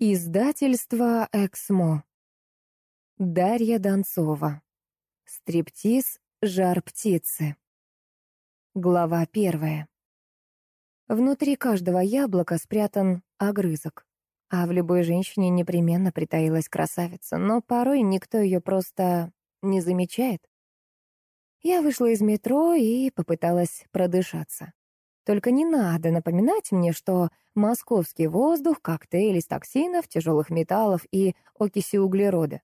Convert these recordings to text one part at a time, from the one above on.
Издательство «Эксмо». Дарья Донцова. Стриптиз «Жар птицы». Глава первая. Внутри каждого яблока спрятан огрызок. А в любой женщине непременно притаилась красавица, но порой никто ее просто не замечает. Я вышла из метро и попыталась продышаться. Только не надо напоминать мне, что московский воздух, коктейль из токсинов, тяжелых металлов и окиси углерода.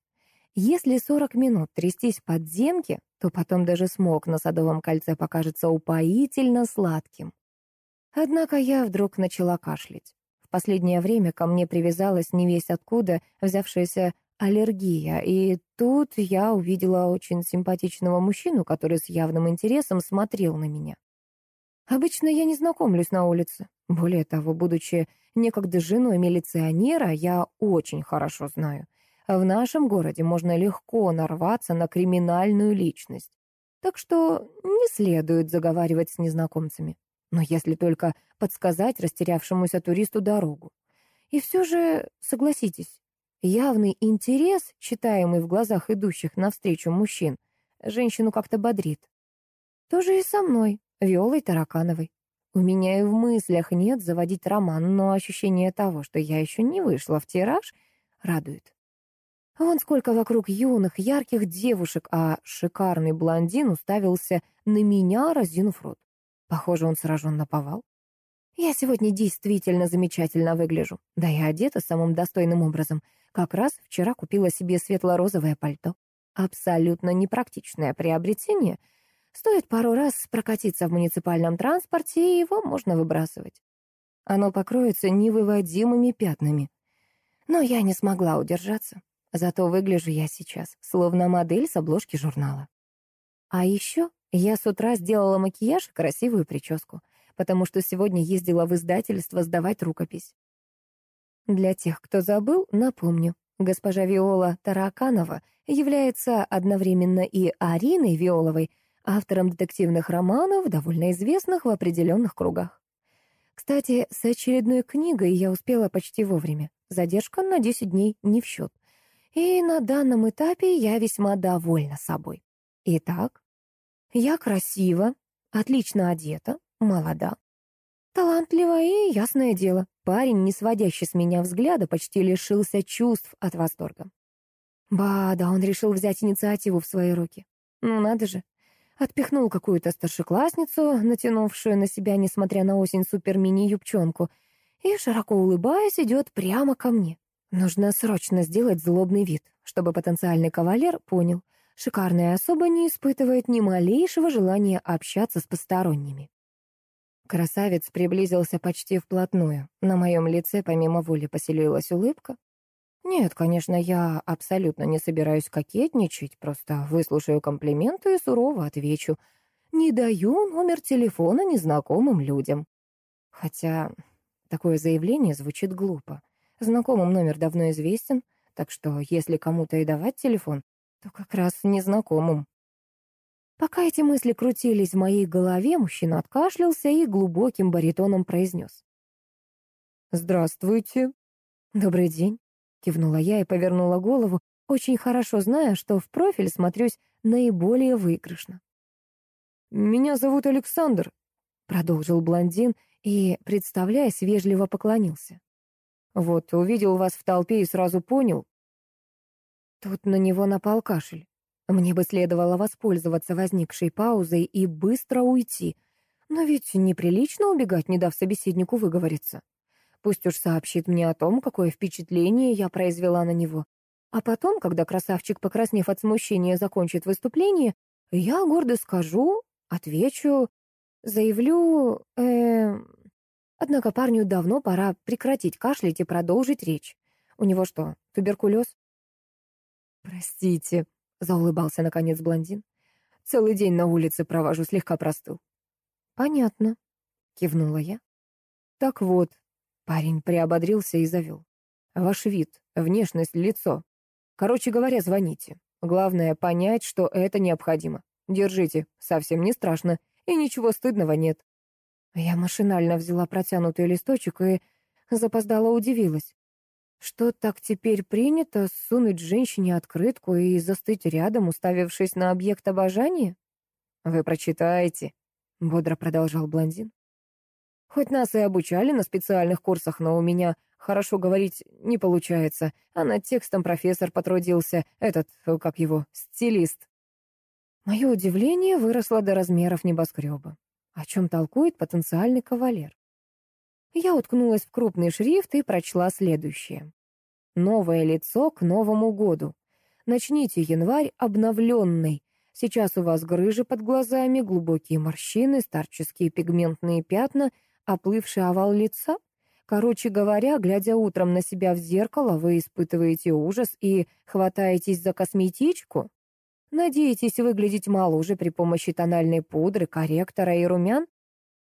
Если 40 минут трястись в подземке, то потом даже смог на Садовом кольце покажется упоительно сладким. Однако я вдруг начала кашлять. В последнее время ко мне привязалась не весь откуда взявшаяся аллергия, и тут я увидела очень симпатичного мужчину, который с явным интересом смотрел на меня. Обычно я не знакомлюсь на улице. Более того, будучи некогда женой милиционера, я очень хорошо знаю. В нашем городе можно легко нарваться на криминальную личность. Так что не следует заговаривать с незнакомцами. Но если только подсказать растерявшемуся туристу дорогу. И все же, согласитесь, явный интерес, читаемый в глазах идущих навстречу мужчин, женщину как-то бодрит. То же и со мной. Виолой Таракановой. У меня и в мыслях нет заводить роман, но ощущение того, что я еще не вышла в тираж, радует. Вон сколько вокруг юных, ярких девушек, а шикарный блондин уставился на меня, разинув рот. Похоже, он сражен на повал. Я сегодня действительно замечательно выгляжу. Да и одета самым достойным образом. Как раз вчера купила себе светло-розовое пальто. Абсолютно непрактичное приобретение — Стоит пару раз прокатиться в муниципальном транспорте, и его можно выбрасывать. Оно покроется невыводимыми пятнами. Но я не смогла удержаться. Зато выгляжу я сейчас, словно модель с обложки журнала. А еще я с утра сделала макияж и красивую прическу, потому что сегодня ездила в издательство сдавать рукопись. Для тех, кто забыл, напомню. Госпожа Виола Тараканова является одновременно и Ариной Виоловой, автором детективных романов, довольно известных в определенных кругах. Кстати, с очередной книгой я успела почти вовремя. Задержка на 10 дней не в счет. И на данном этапе я весьма довольна собой. Итак, я красива, отлично одета, молода, талантлива и, ясное дело, парень, не сводящий с меня взгляда, почти лишился чувств от восторга. Ба, да он решил взять инициативу в свои руки. Ну надо же, Отпихнул какую-то старшеклассницу, натянувшую на себя, несмотря на осень, супер-мини-юбчонку, и, широко улыбаясь, идет прямо ко мне. Нужно срочно сделать злобный вид, чтобы потенциальный кавалер понял, шикарная особа не испытывает ни малейшего желания общаться с посторонними. Красавец приблизился почти вплотную. На моем лице помимо воли поселилась улыбка. Нет, конечно, я абсолютно не собираюсь кокетничать, просто выслушаю комплименты и сурово отвечу. Не даю номер телефона незнакомым людям. Хотя такое заявление звучит глупо. Знакомым номер давно известен, так что если кому-то и давать телефон, то как раз незнакомым. Пока эти мысли крутились в моей голове, мужчина откашлялся и глубоким баритоном произнес. «Здравствуйте». «Добрый день». Кивнула я и повернула голову, очень хорошо зная, что в профиль смотрюсь наиболее выигрышно. «Меня зовут Александр», — продолжил блондин и, представляясь, вежливо поклонился. «Вот, увидел вас в толпе и сразу понял». Тут на него напал кашель. Мне бы следовало воспользоваться возникшей паузой и быстро уйти, но ведь неприлично убегать, не дав собеседнику выговориться. Пусть уж сообщит мне о том, какое впечатление я произвела на него. А потом, когда красавчик, покраснев от смущения, закончит выступление, я гордо скажу, отвечу, заявлю... Э... Однако парню давно пора прекратить кашлять и продолжить речь. У него что, туберкулез? «Простите», — заулыбался наконец блондин. «Целый день на улице провожу, слегка простыл». «Понятно», — кивнула я. «Так вот, Парень приободрился и завел. «Ваш вид, внешность, лицо. Короче говоря, звоните. Главное — понять, что это необходимо. Держите, совсем не страшно, и ничего стыдного нет». Я машинально взяла протянутый листочек и запоздала удивилась. Что так теперь принято сунуть женщине открытку и застыть рядом, уставившись на объект обожания? Вы прочитаете, бодро продолжал блондин. Хоть нас и обучали на специальных курсах, но у меня хорошо говорить не получается, а над текстом профессор потрудился, этот, как его, стилист. Мое удивление выросло до размеров небоскреба. О чем толкует потенциальный кавалер? Я уткнулась в крупный шрифт и прочла следующее. Новое лицо к Новому году. Начните январь обновленный. Сейчас у вас грыжи под глазами, глубокие морщины, старческие пигментные пятна, оплывший овал лица. Короче говоря, глядя утром на себя в зеркало, вы испытываете ужас и хватаетесь за косметичку? Надеетесь выглядеть моложе при помощи тональной пудры, корректора и румян?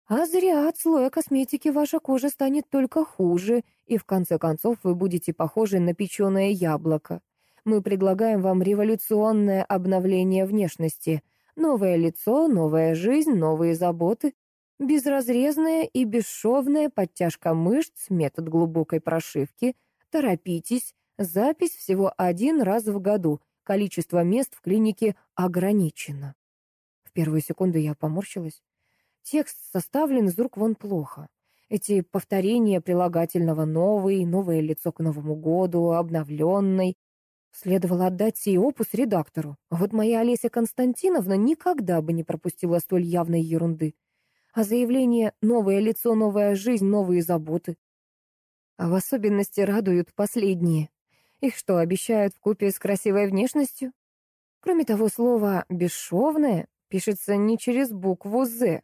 А зря от слоя косметики ваша кожа станет только хуже, и в конце концов вы будете похожи на печеное яблоко. Мы предлагаем вам революционное обновление внешности. Новое лицо, новая жизнь, новые заботы. Безразрезная и бесшовная подтяжка мышц, метод глубокой прошивки. Торопитесь. Запись всего один раз в году. Количество мест в клинике ограничено. В первую секунду я поморщилась. Текст составлен из рук вон плохо. Эти повторения прилагательного «новый», «новое лицо к Новому году», «обновленный». Следовало отдать сей опус редактору. Вот моя Олеся Константиновна никогда бы не пропустила столь явной ерунды. А заявление «новое лицо, новая жизнь, новые заботы». А в особенности радуют последние. Их что, обещают в купе с красивой внешностью? Кроме того, слово «бесшовное» пишется не через букву «З»,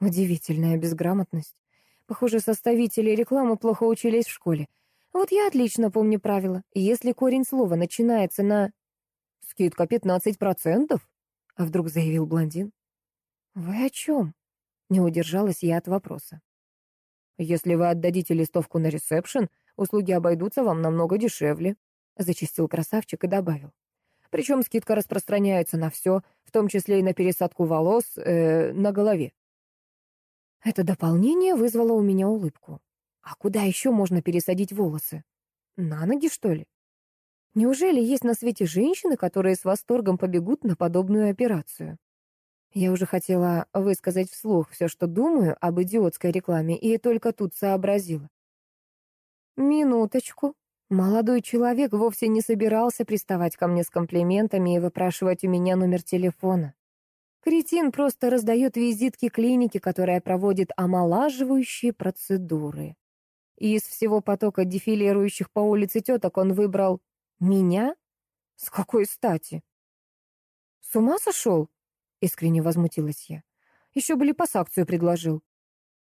Удивительная безграмотность. Похоже, составители рекламы плохо учились в школе. Вот я отлично помню правила. Если корень слова начинается на «скидка 15%», а вдруг заявил блондин. «Вы о чем?» Не удержалась я от вопроса. «Если вы отдадите листовку на ресепшн, услуги обойдутся вам намного дешевле», зачистил красавчик и добавил. Причем скидка распространяется на все, в том числе и на пересадку волос э, на голове. Это дополнение вызвало у меня улыбку. А куда еще можно пересадить волосы? На ноги, что ли? Неужели есть на свете женщины, которые с восторгом побегут на подобную операцию? Я уже хотела высказать вслух все, что думаю об идиотской рекламе, и только тут сообразила. Минуточку. Молодой человек вовсе не собирался приставать ко мне с комплиментами и выпрашивать у меня номер телефона. Кретин просто раздает визитки клиники, которая проводит омолаживающие процедуры. И из всего потока дефилирующих по улице теток он выбрал меня? С какой стати? С ума сошел? Искренне возмутилась я. Еще бы липосакцию предложил.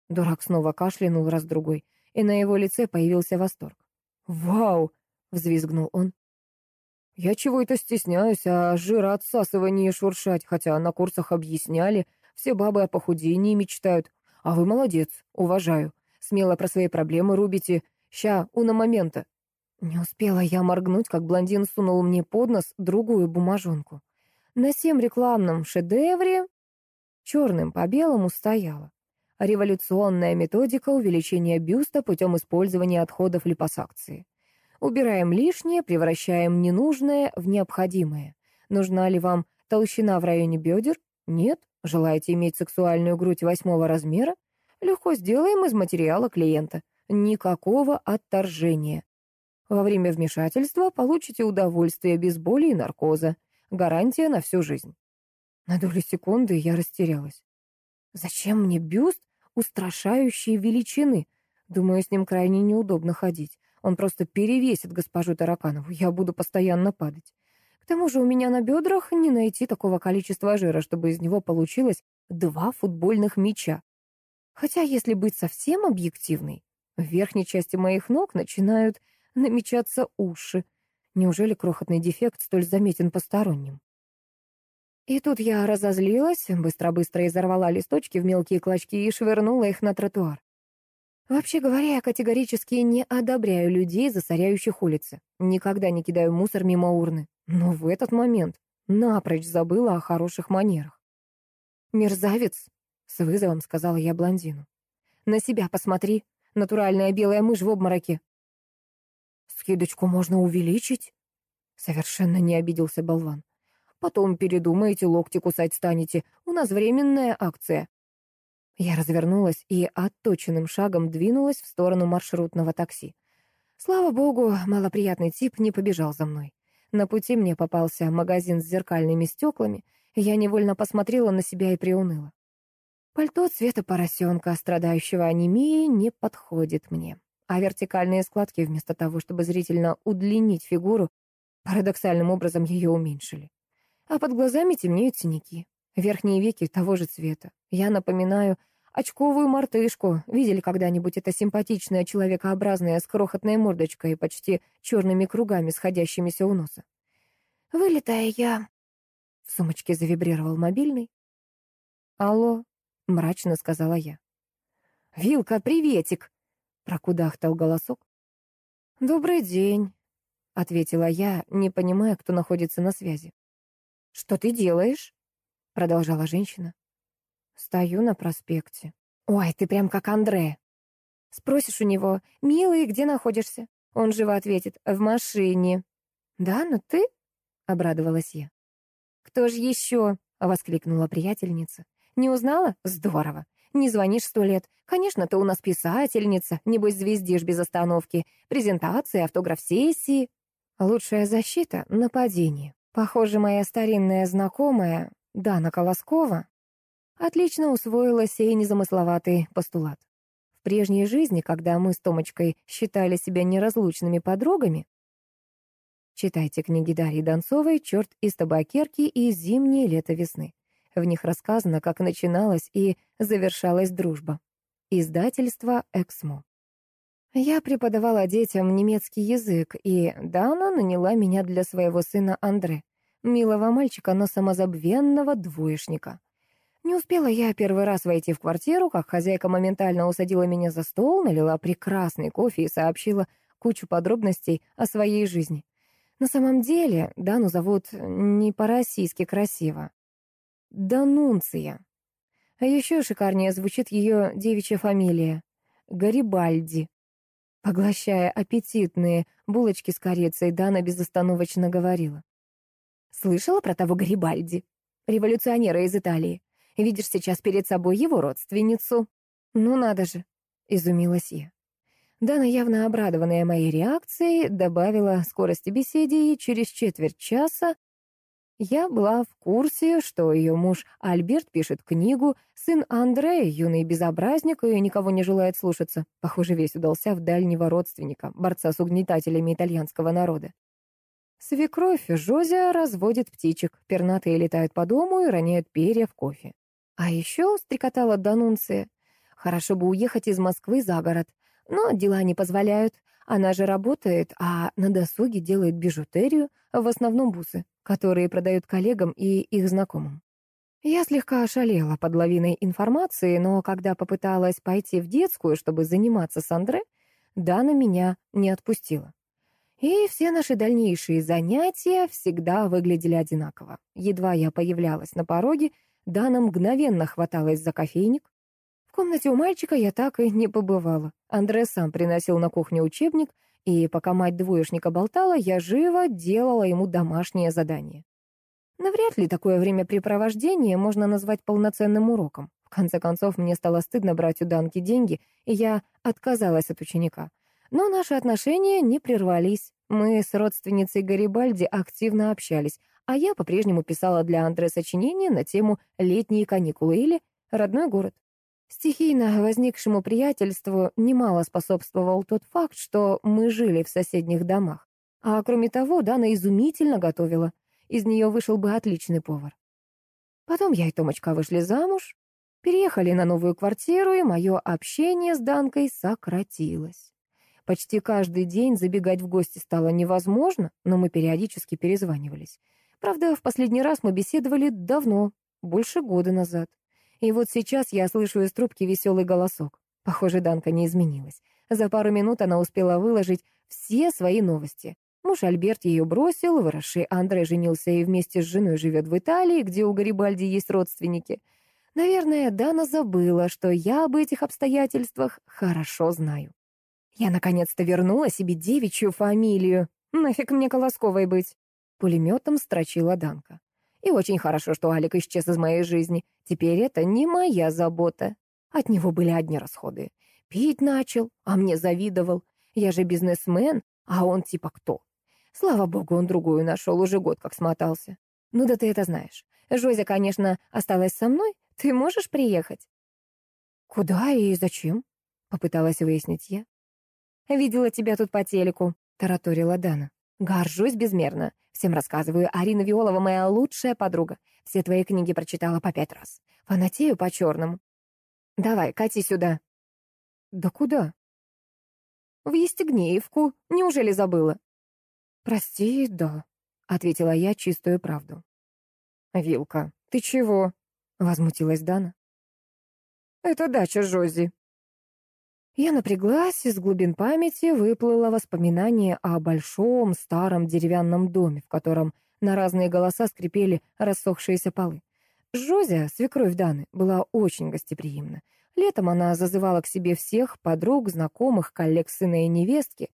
Дурак снова кашлянул раз-другой, и на его лице появился восторг. «Вау!» — взвизгнул он. Я чего это стесняюсь, а жира отсасывание шуршать, хотя на курсах объясняли, все бабы о похудении мечтают. А вы молодец, уважаю. Смело про свои проблемы рубите. Ща, уна момента. Не успела я моргнуть, как блондин сунул мне под нос другую бумажонку. На всем рекламном шедевре черным по белому стояло. Революционная методика увеличения бюста путем использования отходов липосакции. Убираем лишнее, превращаем ненужное в необходимое. Нужна ли вам толщина в районе бедер? Нет. Желаете иметь сексуальную грудь восьмого размера? Легко сделаем из материала клиента. Никакого отторжения. Во время вмешательства получите удовольствие без боли и наркоза. Гарантия на всю жизнь. На долю секунды я растерялась. Зачем мне бюст устрашающей величины? Думаю, с ним крайне неудобно ходить. Он просто перевесит госпожу Тараканову, я буду постоянно падать. К тому же у меня на бедрах не найти такого количества жира, чтобы из него получилось два футбольных мяча. Хотя, если быть совсем объективной, в верхней части моих ног начинают намечаться уши. Неужели крохотный дефект столь заметен посторонним? И тут я разозлилась, быстро-быстро изорвала листочки в мелкие клочки и швырнула их на тротуар. Вообще говоря, я категорически не одобряю людей, засоряющих улицы. Никогда не кидаю мусор мимо урны. Но в этот момент напрочь забыла о хороших манерах. «Мерзавец!» — с вызовом сказала я блондину. «На себя посмотри. Натуральная белая мышь в обмороке». Скидочку можно увеличить? Совершенно не обиделся болван. Потом передумаете, локти кусать станете. У нас временная акция. Я развернулась и отточенным шагом двинулась в сторону маршрутного такси. Слава богу, малоприятный тип не побежал за мной. На пути мне попался магазин с зеркальными стеклами, я невольно посмотрела на себя и приуныла. Пальто цвета поросенка, страдающего анемией, не подходит мне. А вертикальные складки, вместо того, чтобы зрительно удлинить фигуру, парадоксальным образом ее уменьшили. А под глазами темнеют синяки. Верхние веки того же цвета. Я напоминаю очковую мартышку. Видели когда-нибудь это симпатичное человекообразное с крохотной мордочкой и почти черными кругами, сходящимися у носа? Вылетая я. В сумочке завибрировал мобильный. «Алло», — мрачно сказала я. «Вилка, приветик!» — прокудахтал голосок. «Добрый день», — ответила я, не понимая, кто находится на связи. «Что ты делаешь?» — продолжала женщина. «Стою на проспекте». «Ой, ты прям как Андре». Спросишь у него, «Милый, где находишься?» Он живо ответит, «В машине». «Да, ну ты?» — обрадовалась я. «Кто же еще?» — воскликнула приятельница. «Не узнала? Здорово. Не звонишь сто лет. Конечно, ты у нас писательница, небось звездишь без остановки. Презентации, автограф-сессии. Лучшая защита — нападение. Похоже, моя старинная знакомая, Дана Колоскова, отлично усвоила сей незамысловатый постулат. В прежней жизни, когда мы с Томочкой считали себя неразлучными подругами, читайте книги Дарьи Донцовой «Черт из табакерки» и «Зимнее лето весны». В них рассказано, как начиналась и завершалась дружба. Издательство «Эксмо». Я преподавала детям немецкий язык, и Дана наняла меня для своего сына Андре, милого мальчика, но самозабвенного двоечника. Не успела я первый раз войти в квартиру, как хозяйка моментально усадила меня за стол, налила прекрасный кофе и сообщила кучу подробностей о своей жизни. На самом деле Дану зовут не по-российски красиво. Данунция. А еще шикарнее звучит ее девичья фамилия — Гарибальди. Поглощая аппетитные булочки с корицей, Дана безостановочно говорила. «Слышала про того Гарибальди? Революционера из Италии. Видишь сейчас перед собой его родственницу?» «Ну надо же!» — изумилась я. Дана, явно обрадованная моей реакцией, добавила скорости беседе, и через четверть часа я была в курсе, что ее муж Альберт пишет книгу, сын Андрея, юный безобразник, и никого не желает слушаться. Похоже, весь удался в дальнего родственника, борца с угнетателями итальянского народа. Свекровь Жозя разводит птичек, пернатые летают по дому и роняют перья в кофе. А еще стрекотала Данунция. Хорошо бы уехать из Москвы за город, но дела не позволяют. Она же работает, а на досуге делает бижутерию, в основном бусы, которые продают коллегам и их знакомым. Я слегка ошалела под лавиной информации, но когда попыталась пойти в детскую, чтобы заниматься с Андре, Дана меня не отпустила. И все наши дальнейшие занятия всегда выглядели одинаково. Едва я появлялась на пороге, Дана мгновенно хваталась за кофейник, в комнате у мальчика я так и не побывала. Андре сам приносил на кухню учебник, и пока мать двоечника болтала, я живо делала ему домашнее задание. Навряд ли такое времяпрепровождение можно назвать полноценным уроком. В конце концов, мне стало стыдно брать у Данки деньги, и я отказалась от ученика. Но наши отношения не прервались. Мы с родственницей Гарибальди активно общались, а я по-прежнему писала для Андре сочинения на тему «Летние каникулы» или «Родной город». Стихийно возникшему приятельству немало способствовал тот факт, что мы жили в соседних домах. А кроме того, Дана изумительно готовила. Из нее вышел бы отличный повар. Потом я и Томочка вышли замуж, переехали на новую квартиру, и мое общение с Данкой сократилось. Почти каждый день забегать в гости стало невозможно, но мы периодически перезванивались. Правда, в последний раз мы беседовали давно, больше года назад. И вот сейчас я слышу из трубки веселый голосок. Похоже, Данка не изменилась. За пару минут она успела выложить все свои новости. Муж Альберт ее бросил, выросший Андре женился и вместе с женой живет в Италии, где у Гарибальди есть родственники. Наверное, Дана забыла, что я об этих обстоятельствах хорошо знаю. Я наконец-то вернула себе девичью фамилию. Нафиг мне Колосковой быть? Пулеметом строчила Данка. И очень хорошо, что Алик исчез из моей жизни. Теперь это не моя забота. От него были одни расходы. Пить начал, а мне завидовал. Я же бизнесмен, а он типа кто? Слава богу, он другую нашел, уже год как смотался. Ну да ты это знаешь. Жозя, конечно, осталась со мной. Ты можешь приехать? Куда и зачем? Попыталась выяснить я. Видела тебя тут по телеку, тараторила Дана. Горжусь безмерно. Всем рассказываю, Арина Виолова моя лучшая подруга. Все твои книги прочитала по пять раз. Фанатею по-черному. Давай, кати сюда. Да куда? В Естегнеевку. Неужели забыла? Прости, да, ответила я чистую правду. Вилка, ты чего? Возмутилась Дана. Это дача Жози. Я напряглась, из глубин памяти выплыло воспоминание о большом старом деревянном доме, в котором на разные голоса скрипели рассохшиеся полы. Жозя, свекровь Даны, была очень гостеприимна. Летом она зазывала к себе всех подруг, знакомых, коллег сына и невестки.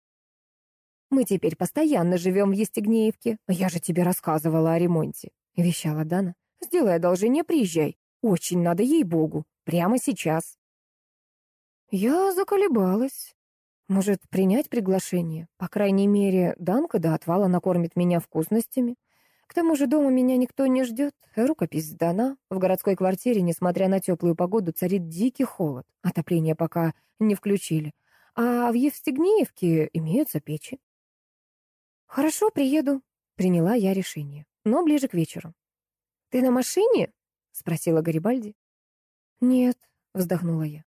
«Мы теперь постоянно живем в Естегнеевке. Я же тебе рассказывала о ремонте», — вещала Дана. «Сделай одолжение, приезжай. Очень надо ей-богу. Прямо сейчас». Я заколебалась. Может, принять приглашение? По крайней мере, Данка до отвала накормит меня вкусностями. К тому же дома меня никто не ждет. Рукопись сдана. В городской квартире, несмотря на теплую погоду, царит дикий холод. Отопление пока не включили. А в Евстигнеевке имеются печи. «Хорошо, приеду», — приняла я решение, но ближе к вечеру. «Ты на машине?» — спросила Гарибальди. «Нет», — вздохнула я.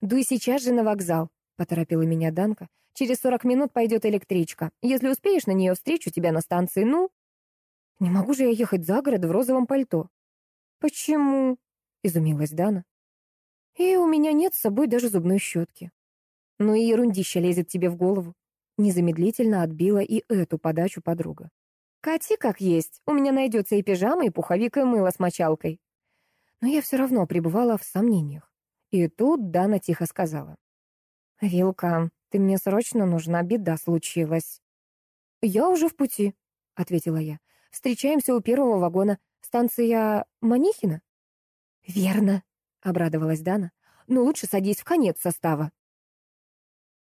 «Дуй сейчас же на вокзал», — поторопила меня Данка. «Через сорок минут пойдет электричка. Если успеешь на нее, встречу тебя на станции, ну...» «Не могу же я ехать за город в розовом пальто». «Почему?» — изумилась Дана. «И у меня нет с собой даже зубной щетки». «Ну и ерундища лезет тебе в голову». Незамедлительно отбила и эту подачу подруга. «Кати как есть. У меня найдется и пижама, и пуховик, и мыло с мочалкой». Но я все равно пребывала в сомнениях. И тут Дана тихо сказала. «Вилка, ты мне срочно нужна, беда случилась». «Я уже в пути», — ответила я. «Встречаемся у первого вагона. Станция Манихина?» «Верно», — обрадовалась Дана. «Но лучше садись в конец состава».